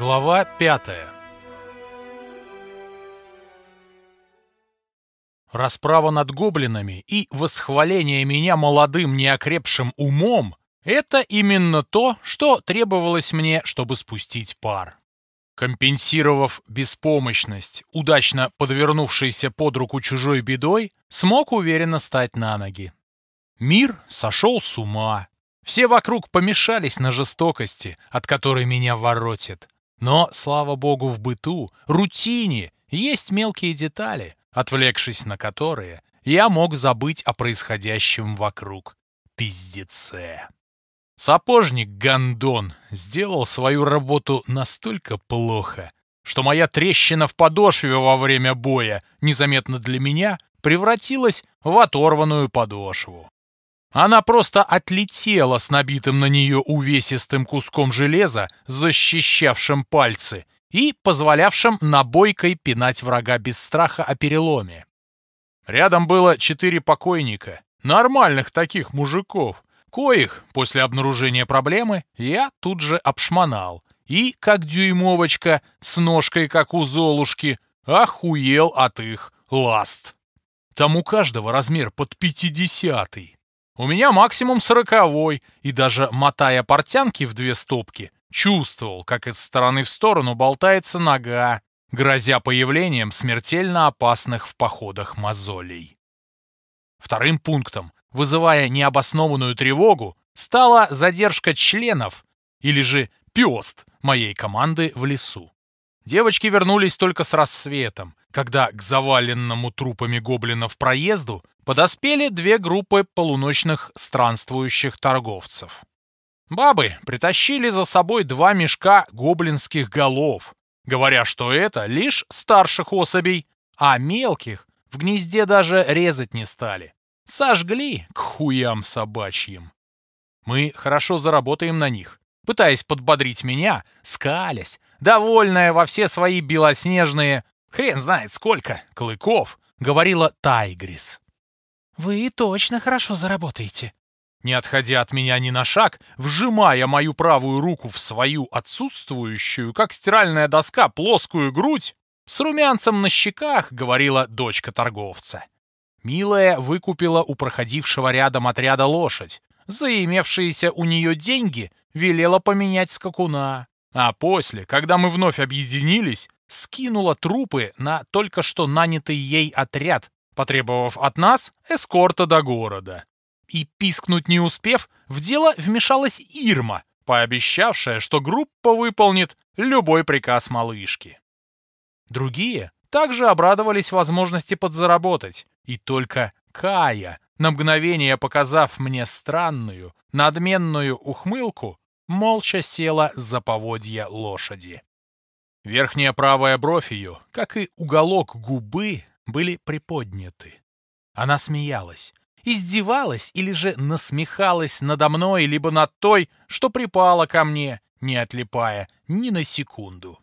Глава пятая Расправа над гоблинами и восхваление меня молодым неокрепшим умом — это именно то, что требовалось мне, чтобы спустить пар. Компенсировав беспомощность, удачно подвернувшейся под руку чужой бедой, смог уверенно стать на ноги. Мир сошел с ума. Все вокруг помешались на жестокости, от которой меня воротит. Но, слава богу, в быту, рутине есть мелкие детали, отвлекшись на которые, я мог забыть о происходящем вокруг. Пиздеце. Сапожник Гандон сделал свою работу настолько плохо, что моя трещина в подошве во время боя, незаметно для меня, превратилась в оторванную подошву. Она просто отлетела с набитым на нее увесистым куском железа, защищавшим пальцы и позволявшим набойкой пинать врага без страха о переломе. Рядом было четыре покойника, нормальных таких мужиков, коих, после обнаружения проблемы, я тут же обшмонал и, как дюймовочка, с ножкой, как у Золушки, охуел от их ласт. Там у каждого размер под пятидесятый. У меня максимум сороковой, и даже мотая портянки в две стопки, чувствовал, как из стороны в сторону болтается нога, грозя появлением смертельно опасных в походах мозолей. Вторым пунктом, вызывая необоснованную тревогу, стала задержка членов, или же пёст моей команды в лесу. Девочки вернулись только с рассветом, когда к заваленному трупами гоблинов проезду подоспели две группы полуночных странствующих торговцев. Бабы притащили за собой два мешка гоблинских голов, говоря, что это лишь старших особей, а мелких в гнезде даже резать не стали. Сожгли к хуям собачьим. Мы хорошо заработаем на них, пытаясь подбодрить меня, скалясь, довольная во все свои белоснежные, хрен знает сколько, клыков, говорила Тайгрис. «Вы точно хорошо заработаете». Не отходя от меня ни на шаг, вжимая мою правую руку в свою отсутствующую, как стиральная доска, плоскую грудь, с румянцем на щеках, говорила дочка торговца. Милая выкупила у проходившего рядом отряда лошадь. За имевшиеся у нее деньги велела поменять скакуна. А после, когда мы вновь объединились, скинула трупы на только что нанятый ей отряд, потребовав от нас эскорта до города. И пискнуть не успев, в дело вмешалась Ирма, пообещавшая, что группа выполнит любой приказ малышки. Другие также обрадовались возможности подзаработать, и только Кая, на мгновение показав мне странную, надменную ухмылку, молча села за поводья лошади. Верхняя правая бровь ее, как и уголок губы, были приподняты. Она смеялась, издевалась или же насмехалась надо мной, либо над той, что припала ко мне, не отлипая ни на секунду.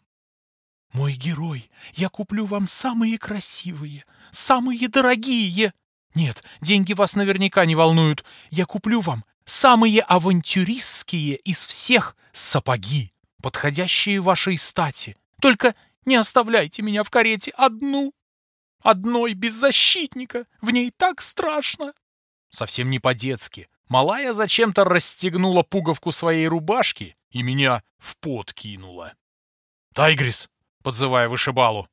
«Мой герой, я куплю вам самые красивые, самые дорогие. Нет, деньги вас наверняка не волнуют. Я куплю вам самые авантюристские из всех сапоги, подходящие вашей стати. Только не оставляйте меня в карете одну. Одной без защитника, в ней так страшно. Совсем не по-детски. Малая зачем-то расстегнула пуговку своей рубашки и меня в пот кинула. «Тайгрис!» — подзывая вышибалу.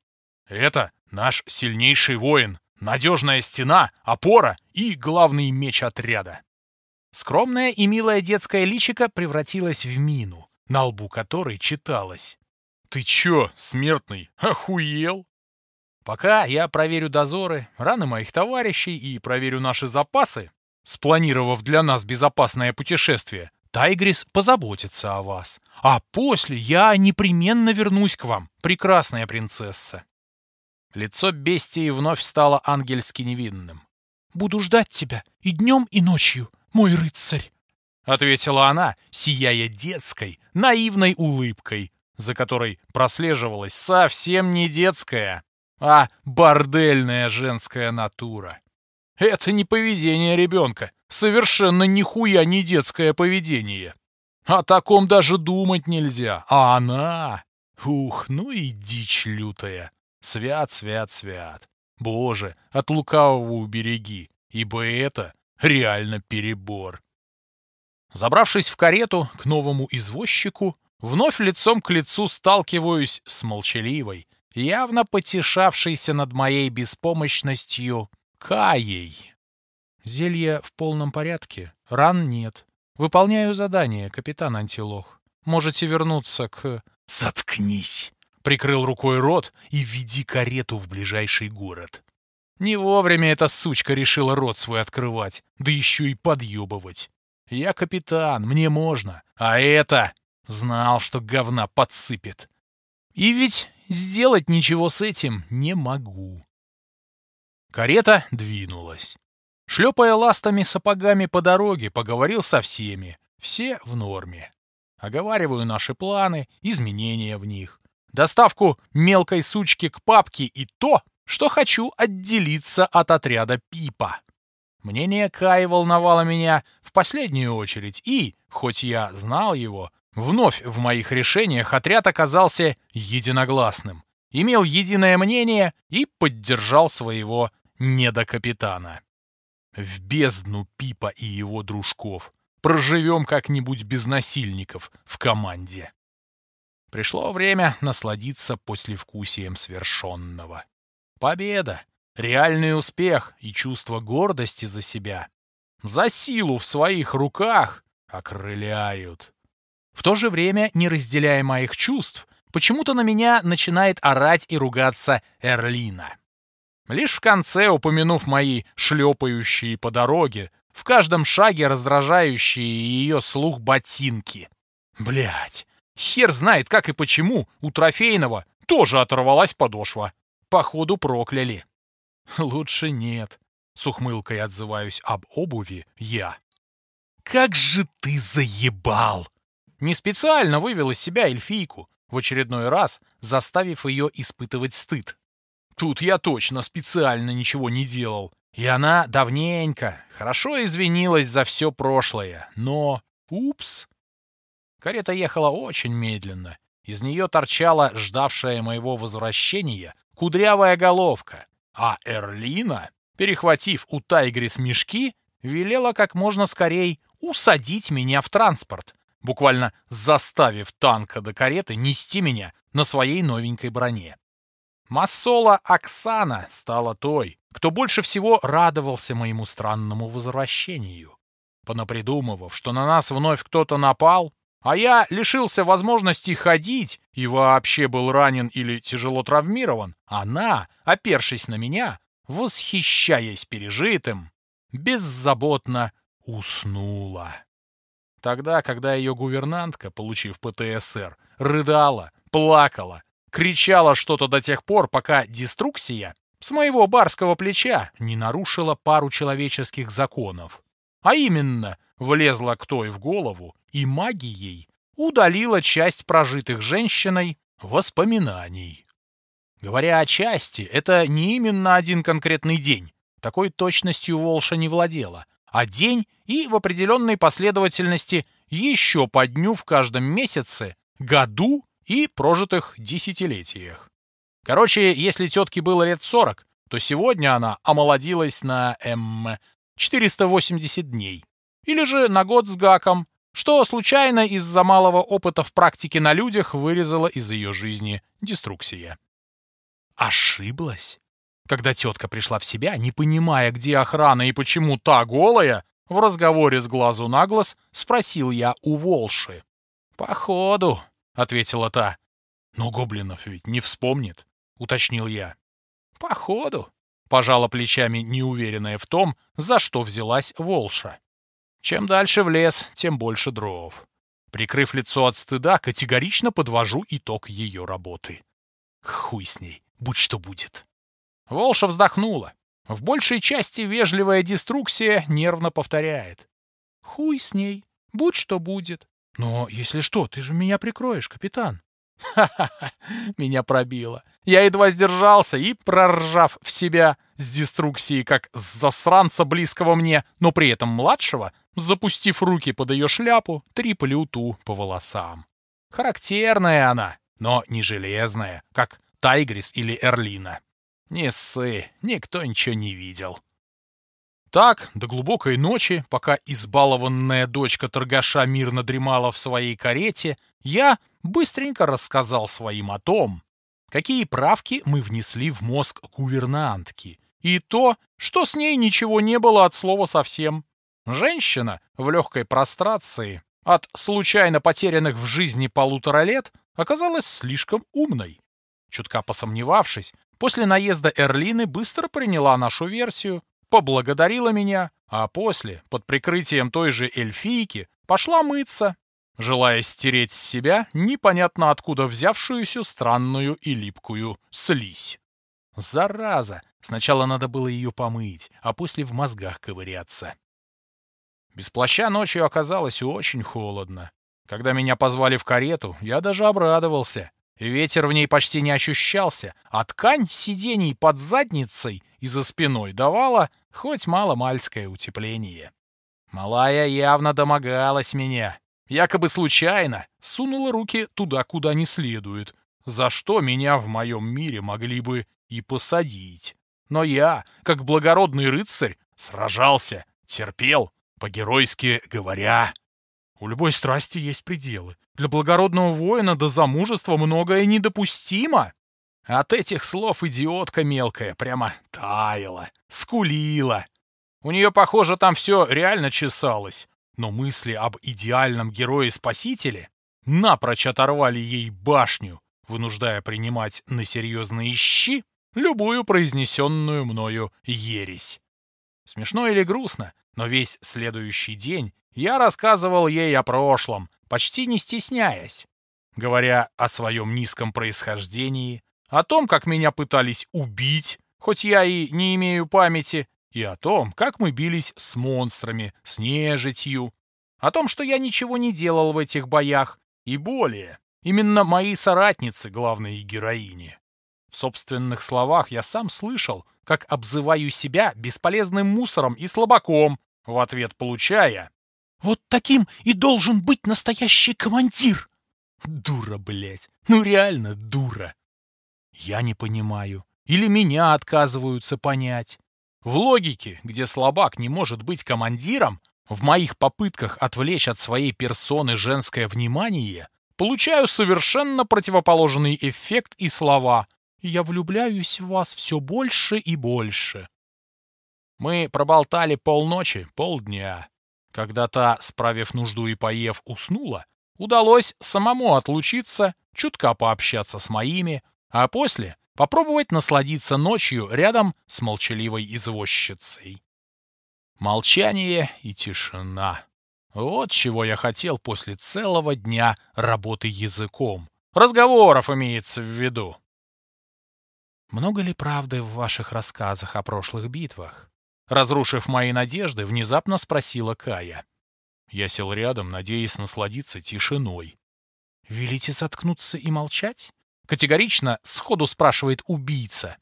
«Это наш сильнейший воин, надежная стена, опора и главный меч отряда». Скромная и милая детская личико превратилась в мину, на лбу которой читалось. «Ты чё, смертный, охуел?» Пока я проверю дозоры, раны моих товарищей и проверю наши запасы, спланировав для нас безопасное путешествие, Тайгрис позаботится о вас. А после я непременно вернусь к вам, прекрасная принцесса. Лицо бестии вновь стало ангельски невинным. «Буду ждать тебя и днем, и ночью, мой рыцарь!» — ответила она, сияя детской, наивной улыбкой, за которой прослеживалась совсем не детская, а бордельная женская натура. Это не поведение ребенка, совершенно нихуя не детское поведение. О таком даже думать нельзя, а она... Ух, ну и дичь лютая. Свят, свят, свят. Боже, от лукавого убереги, ибо это реально перебор. Забравшись в карету к новому извозчику, вновь лицом к лицу сталкиваюсь с молчаливой, явно потешавшейся над моей беспомощностью Каей. Зелье в полном порядке, ран нет. Выполняю задание, капитан Антилох. Можете вернуться к... Заткнись! Прикрыл рукой рот и веди карету в ближайший город. Не вовремя эта сучка решила рот свой открывать, да еще и подъебывать. Я капитан, мне можно, а это... Знал, что говна подсыпет. И ведь сделать ничего с этим не могу. Карета двинулась. Шлепая ластами сапогами по дороге, поговорил со всеми. Все в норме. Оговариваю наши планы, изменения в них. Доставку мелкой сучки к папке и то, что хочу отделиться от отряда Пипа. Мнение Каи волновало меня в последнюю очередь, и, хоть я знал его, вновь в моих решениях отряд оказался единогласным, имел единое мнение и поддержал своего недокапитана. В бездну Пипа и его дружков. Проживем как-нибудь без насильников в команде. Пришло время насладиться послевкусием свершенного. Победа, реальный успех и чувство гордости за себя, за силу в своих руках окрыляют. В то же время, не разделяя моих чувств, почему-то на меня начинает орать и ругаться Эрлина. Лишь в конце, упомянув мои шлепающие по дороге, в каждом шаге раздражающие ее слух ботинки. Блять, хер знает как и почему у трофейного тоже оторвалась подошва. Походу прокляли. Лучше нет. С ухмылкой отзываюсь об обуви я. Как же ты заебал! Не специально вывел из себя эльфийку, в очередной раз заставив ее испытывать стыд. Тут я точно специально ничего не делал. И она давненько, хорошо извинилась за все прошлое. Но... Упс! Карета ехала очень медленно. Из нее торчала ждавшая моего возвращения кудрявая головка. А Эрлина, перехватив у Тайгрис мешки, велела как можно скорей усадить меня в транспорт, буквально заставив танка до кареты нести меня на своей новенькой броне. Массола Оксана стала той, кто больше всего радовался моему странному возвращению. Понапридумывав, что на нас вновь кто-то напал, а я лишился возможности ходить и вообще был ранен или тяжело травмирован, она, опершись на меня, восхищаясь пережитым, беззаботно уснула. Тогда, когда ее гувернантка, получив ПТСР, рыдала, плакала кричала что-то до тех пор, пока деструксия с моего барского плеча не нарушила пару человеческих законов. А именно, влезла к той в голову и магией удалила часть прожитых женщиной воспоминаний. Говоря о части, это не именно один конкретный день. Такой точностью Волша не владела. А день и в определенной последовательности еще по дню в каждом месяце, году и прожитых десятилетиях. Короче, если тетке было лет 40, то сегодня она омолодилась на, эм, 480 дней. Или же на год с гаком, что случайно из-за малого опыта в практике на людях вырезала из ее жизни деструксия. Ошиблась? Когда тетка пришла в себя, не понимая, где охрана и почему та голая, в разговоре с глазу на глаз спросил я у Волши. «Походу», — ответила та. «Но гоблинов ведь не вспомнит», — уточнил я. «Походу», — пожала плечами, неуверенная в том, за что взялась Волша. «Чем дальше в лес, тем больше дров». Прикрыв лицо от стыда, категорично подвожу итог ее работы. Хуй с ней, будь что будет. Волша вздохнула. В большей части вежливая деструксия нервно повторяет. Хуй с ней, будь что будет. Но, если что, ты же меня прикроешь, капитан. Ха-ха-ха, меня пробило. Я едва сдержался и, проржав в себя с деструкцией как с засранца близкого мне, но при этом младшего, запустив руки под ее шляпу, триплю ту по волосам. Характерная она, но не железная, как Тайгрис или Эрлина. Не ссы, никто ничего не видел. Так, до глубокой ночи, пока избалованная дочка торгаша мирно дремала в своей карете, я быстренько рассказал своим о том, какие правки мы внесли в мозг гувернантки, и то, что с ней ничего не было от слова совсем. Женщина в легкой прострации от случайно потерянных в жизни полутора лет оказалась слишком умной. Чутка посомневавшись, после наезда Эрлины быстро приняла нашу версию, поблагодарила меня, а после, под прикрытием той же эльфийки, пошла мыться, желая стереть с себя непонятно откуда взявшуюся странную и липкую слизь. Зараза! Сначала надо было ее помыть, а после в мозгах ковыряться. Без плаща ночью оказалось очень холодно. Когда меня позвали в карету, я даже обрадовался. Ветер в ней почти не ощущался, а ткань сидений под задницей и за спиной давала хоть мало-мальское утепление. Малая явно домогалась меня. Якобы случайно сунула руки туда, куда не следует, за что меня в моем мире могли бы и посадить. Но я, как благородный рыцарь, сражался, терпел, по-геройски говоря. У любой страсти есть пределы. Для благородного воина до замужества многое недопустимо. От этих слов идиотка мелкая прямо таяла, скулила. У нее, похоже, там все реально чесалось. Но мысли об идеальном герое-спасителе напрочь оторвали ей башню, вынуждая принимать на серьезные щи любую произнесенную мною ересь. Смешно или грустно, но весь следующий день я рассказывал ей о прошлом, почти не стесняясь, говоря о своем низком происхождении, о том, как меня пытались убить, хоть я и не имею памяти, и о том, как мы бились с монстрами, с нежитью, о том, что я ничего не делал в этих боях, и более, именно мои соратницы главные героини. В собственных словах я сам слышал, как обзываю себя бесполезным мусором и слабаком, в ответ получая вот таким и должен быть настоящий командир. Дура, блядь. Ну реально дура. Я не понимаю. Или меня отказываются понять. В логике, где слабак не может быть командиром, в моих попытках отвлечь от своей персоны женское внимание, получаю совершенно противоположный эффект и слова «Я влюбляюсь в вас все больше и больше». Мы проболтали полночи, полдня. Когда та, справив нужду и поев, уснула, удалось самому отлучиться, чутка пообщаться с моими, а после попробовать насладиться ночью рядом с молчаливой извозчицей. Молчание и тишина. Вот чего я хотел после целого дня работы языком. Разговоров имеется в виду. Много ли правды в ваших рассказах о прошлых битвах? Разрушив мои надежды, внезапно спросила Кая. Я сел рядом, надеясь насладиться тишиной. «Велите заткнуться и молчать?» Категорично сходу спрашивает убийца.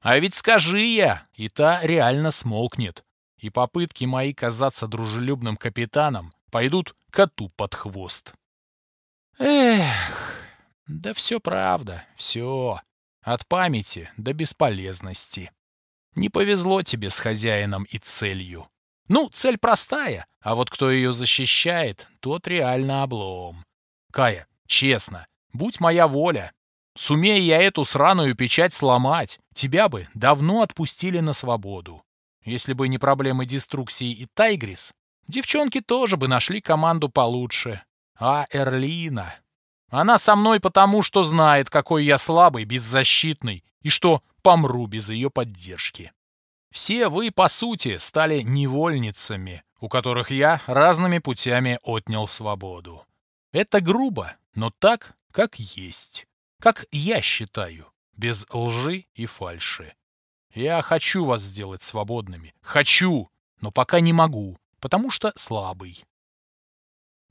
А ведь скажи я, и та реально смолкнет. И попытки мои казаться дружелюбным капитаном пойдут коту под хвост. Эх, да все правда, все. От памяти до бесполезности. Не повезло тебе с хозяином и целью. Ну, цель простая, а вот кто ее защищает, тот реально облом. Кая, честно, будь моя воля. Сумея я эту сраную печать сломать, тебя бы давно отпустили на свободу. Если бы не проблемы деструкции и Тайгрис, девчонки тоже бы нашли команду получше. А Эрлина... Она со мной потому, что знает, какой я слабый, беззащитный, и что помру без ее поддержки. Все вы, по сути, стали невольницами, у которых я разными путями отнял свободу. Это грубо, но так, как есть. Как я считаю, без лжи и фальши. Я хочу вас сделать свободными. Хочу, но пока не могу, потому что слабый.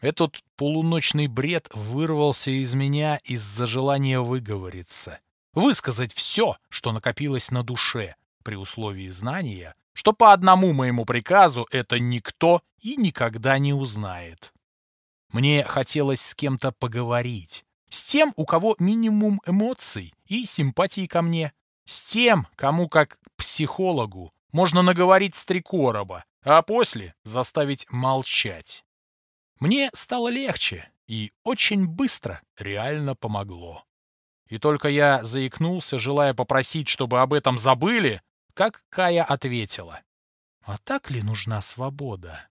Этот полуночный бред вырвался из меня из-за желания выговориться высказать все, что накопилось на душе, при условии знания, что по одному моему приказу это никто и никогда не узнает. Мне хотелось с кем-то поговорить, С тем, у кого минимум эмоций и симпатии ко мне. С тем, кому, как психологу, можно наговорить с три короба, а после заставить молчать. Мне стало легче и очень быстро реально помогло. И только я заикнулся, желая попросить, чтобы об этом забыли, как Кая ответила. «А так ли нужна свобода?»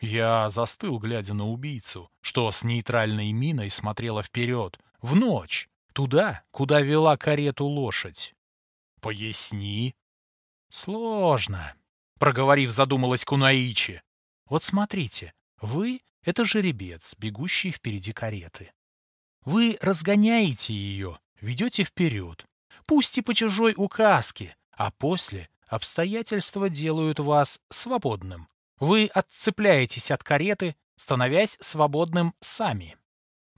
Я застыл, глядя на убийцу, что с нейтральной миной смотрела вперед, в ночь, туда, куда вела карету лошадь. «Поясни». «Сложно», — проговорив, задумалась Кунаичи. «Вот смотрите, вы — это жеребец, бегущий впереди кареты. Вы разгоняете ее, ведете вперед, пусть и по чужой указке, а после обстоятельства делают вас свободным. Вы отцепляетесь от кареты, становясь свободным сами.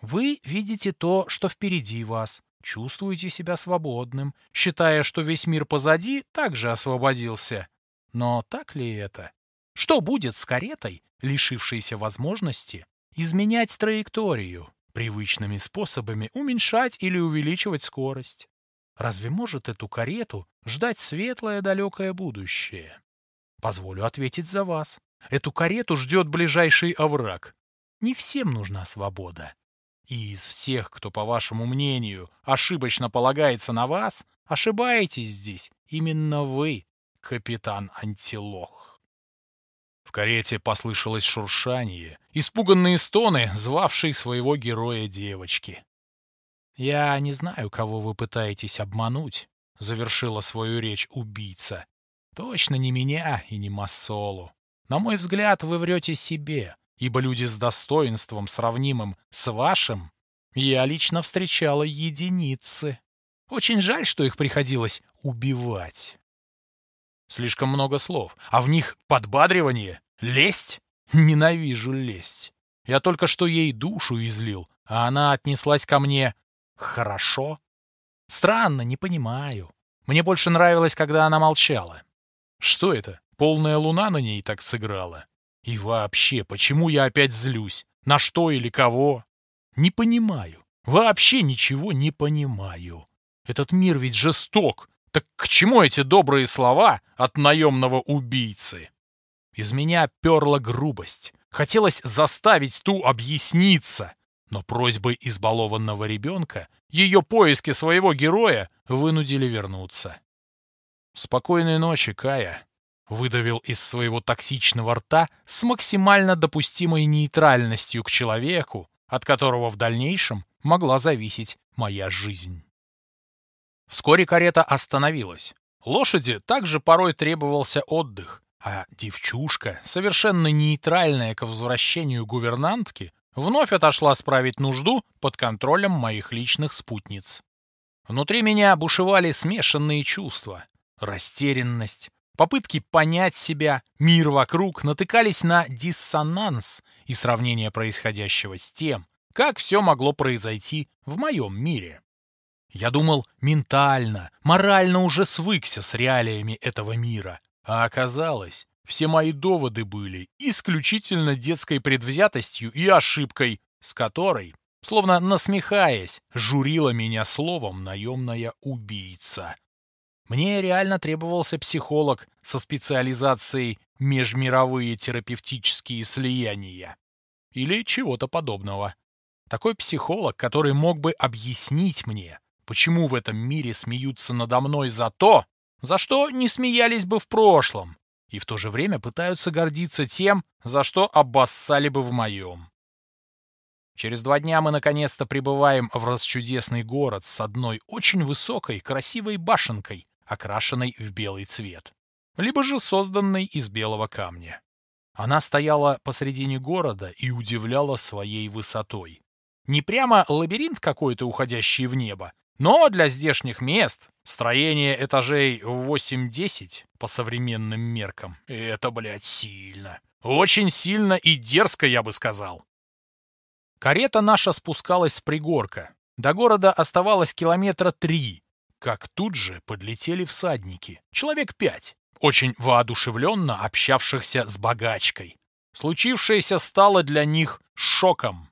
Вы видите то, что впереди вас, чувствуете себя свободным, считая, что весь мир позади также освободился. Но так ли это? Что будет с каретой, лишившейся возможности изменять траекторию, привычными способами уменьшать или увеличивать скорость? Разве может эту карету ждать светлое далекое будущее? Позволю ответить за вас. Эту карету ждет ближайший овраг. Не всем нужна свобода. И из всех, кто, по вашему мнению, ошибочно полагается на вас, ошибаетесь здесь именно вы, капитан Антилох. В карете послышалось шуршание, испуганные стоны, звавшие своего героя девочки. «Я не знаю, кого вы пытаетесь обмануть», — завершила свою речь убийца. «Точно не меня и не Массолу. На мой взгляд, вы врете себе, ибо люди с достоинством, сравнимым с вашим, я лично встречала единицы. Очень жаль, что их приходилось убивать. Слишком много слов, а в них подбадривание, лесть. Ненавижу лесть. Я только что ей душу излил, а она отнеслась ко мне хорошо. Странно, не понимаю. Мне больше нравилось, когда она молчала. Что это? Полная луна на ней так сыграла. И вообще, почему я опять злюсь? На что или кого? Не понимаю. Вообще ничего не понимаю. Этот мир ведь жесток. Так к чему эти добрые слова от наемного убийцы? Из меня перла грубость. Хотелось заставить ту объясниться. Но просьбы избалованного ребенка ее поиски своего героя вынудили вернуться. «Спокойной ночи, Кая», выдавил из своего токсичного рта с максимально допустимой нейтральностью к человеку, от которого в дальнейшем могла зависеть моя жизнь. Вскоре карета остановилась. Лошади также порой требовался отдых, а девчушка, совершенно нейтральная к возвращению гувернантки, вновь отошла справить нужду под контролем моих личных спутниц. Внутри меня бушевали смешанные чувства. Растерянность, Попытки понять себя, мир вокруг натыкались на диссонанс и сравнение происходящего с тем, как все могло произойти в моем мире. Я думал, ментально, морально уже свыкся с реалиями этого мира, а оказалось, все мои доводы были исключительно детской предвзятостью и ошибкой, с которой, словно насмехаясь, журила меня словом наемная убийца. Мне реально требовался психолог со специализацией межмировые терапевтические слияния. Или чего-то подобного. Такой психолог, который мог бы объяснить мне, почему в этом мире смеются надо мной за то, за что не смеялись бы в прошлом, и в то же время пытаются гордиться тем, за что обоссали бы в моем. Через два дня мы наконец-то прибываем в расчудесный город с одной очень высокой, красивой башенкой, окрашенной в белый цвет, либо же созданной из белого камня. Она стояла посредине города и удивляла своей высотой. Не прямо лабиринт какой-то, уходящий в небо, но для здешних мест строение этажей 8-10 по современным меркам — это, блядь, сильно. Очень сильно и дерзко, я бы сказал. Карета наша спускалась с пригорка. До города оставалось километра три, как тут же подлетели всадники, человек пять, очень воодушевленно общавшихся с богачкой. Случившееся стало для них шоком.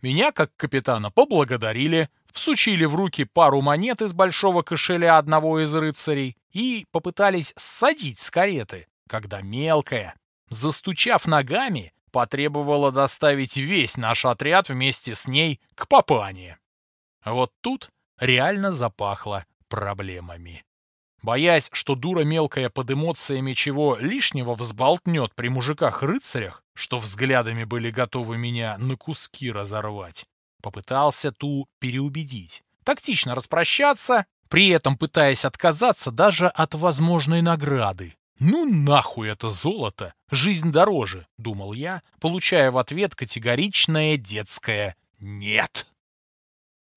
Меня, как капитана, поблагодарили, всучили в руки пару монет из большого кошеля одного из рыцарей и попытались ссадить с кареты, когда мелкая, застучав ногами, потребовала доставить весь наш отряд вместе с ней к Папане. Вот тут реально запахло проблемами. Боясь, что дура мелкая под эмоциями чего лишнего взболтнет при мужиках-рыцарях, что взглядами были готовы меня на куски разорвать, попытался ту переубедить, тактично распрощаться, при этом пытаясь отказаться даже от возможной награды. «Ну нахуй это золото! Жизнь дороже!» — думал я, получая в ответ категоричное детское «нет».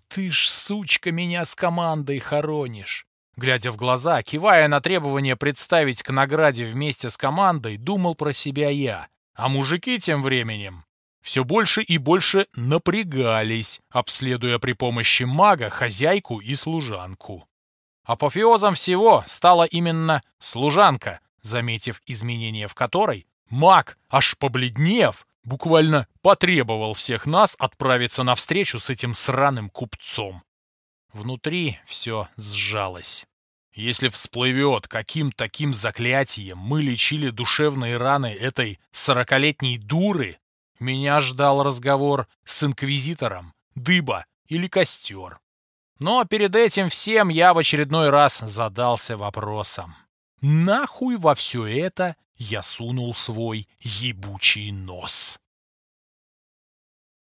«Ты ж, сучка, меня с командой хоронишь!» Глядя в глаза, кивая на требование представить к награде вместе с командой, думал про себя я. А мужики тем временем все больше и больше напрягались, обследуя при помощи мага хозяйку и служанку. Апофеозом всего стала именно служанка, заметив изменения в которой, маг, аж побледнев, буквально потребовал всех нас отправиться навстречу с этим сраным купцом. Внутри все сжалось. Если всплывет, каким таким заклятием мы лечили душевные раны этой сорокалетней дуры, меня ждал разговор с инквизитором, дыба или костер. Но перед этим всем я в очередной раз задался вопросом. Нахуй во все это я сунул свой ебучий нос?